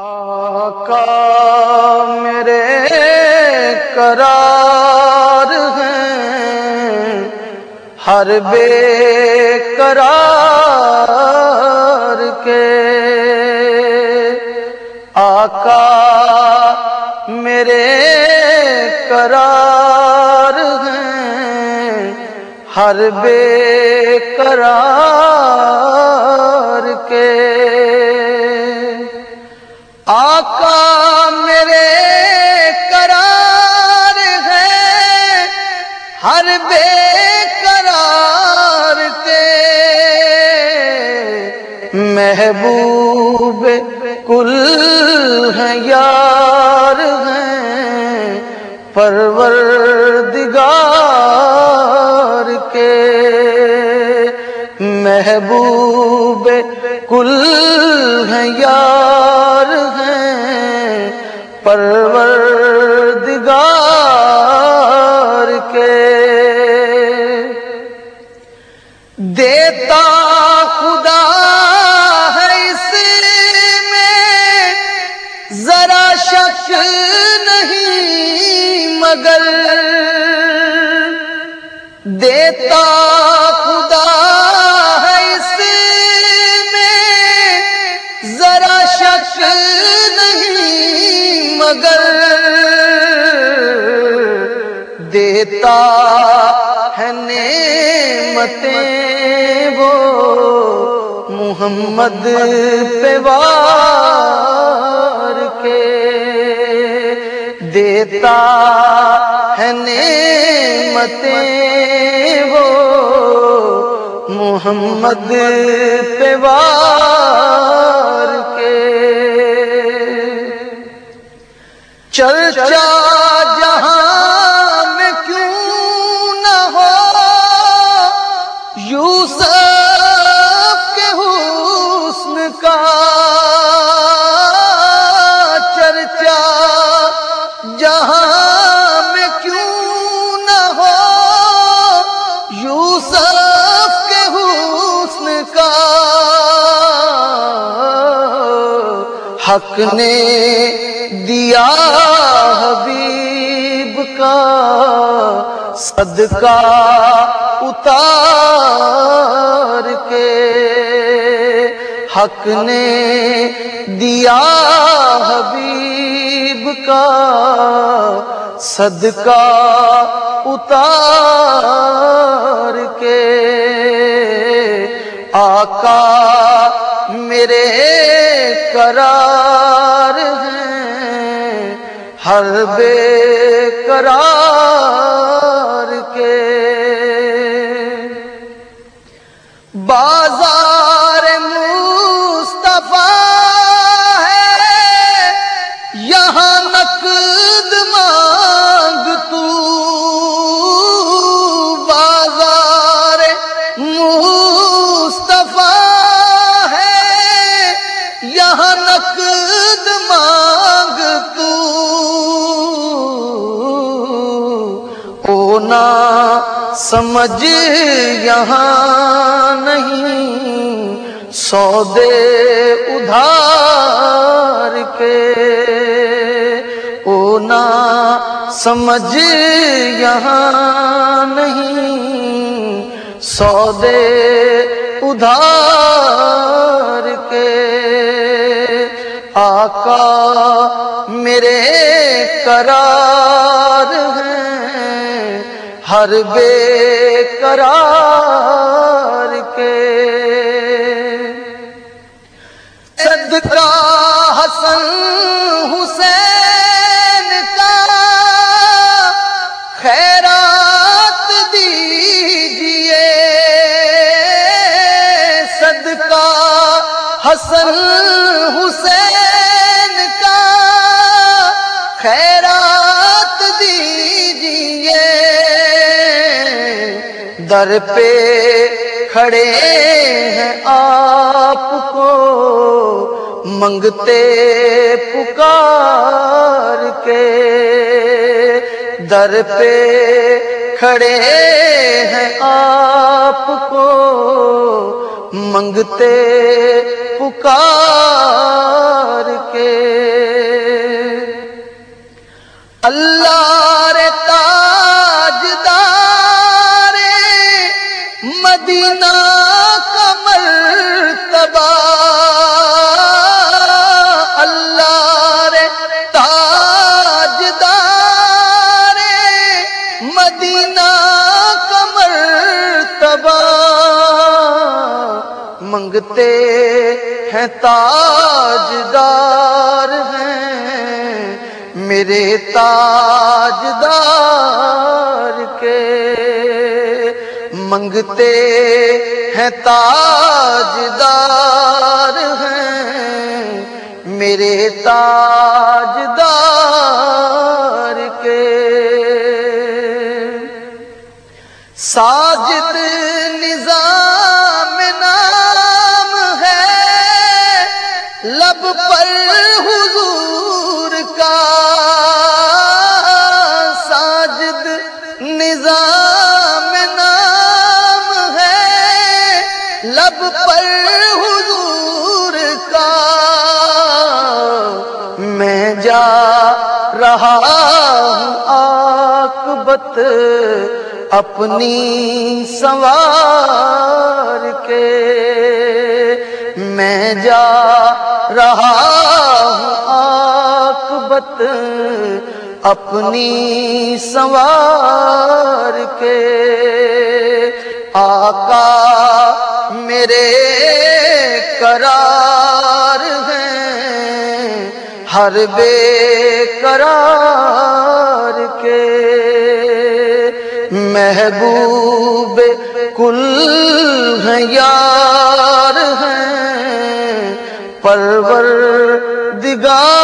آقا میرے قرار ہیں، ہر بے قرار کے۔ آقا میرے قرار ہیں، ہر بے قرار محبوب کل ہیں یار ہیں۔ پروردگار کے محبوب کل ہیں یار ہیں۔ پروردگار مگر دیتا خدا ہے اس میں ذرا شک نہیں مگر دیتا ہے نعمتیں وہ محمد پیوار دیتا ہے نعمتیں وہ محمد پیوار کے۔ چرچا جہاں میں کیوں نہ ہو، یوسف کے حسن کا حق نے دیا حبیب کا صدقہ اتار کے۔ حق نے دیا حبیب کا صدقہ اتار کے۔ آقا میرے قرار ہیں ہر بے قرار سمجھ یہاں نہیں، سودے ادھار کے او نا سمجھ یہاں نہیں، سودے ادھار کے آقا میرے قرار ہیں۔ ہر بے قرار کے۔ صدقہ حسن حسین کا خیرات دیجیے صدقہ حسن حسین در پہ کھڑے ہیں آپ کو منگتے پکار کے۔ در پہ کھڑے ہیں آپ کو منگتے پکار کے۔ اللہ منگتے ہیں تاجدار ہیں میرے تاجدار کے۔ منگتے ہیں تاجدار ہیں میرے تاجدار کے۔ ساجد لب پر حضور کا ساجد نظام نام ہے۔ لب پر حضور کا میں جا رہا ہوں آکبت اپنی سوار کے۔ میں جا رہا ہوں آکبت اپنی سوار کے آقا میرے قرار ہیں ہر بے قرار کے محبوب کل ہیں یار ہیں پرور دگار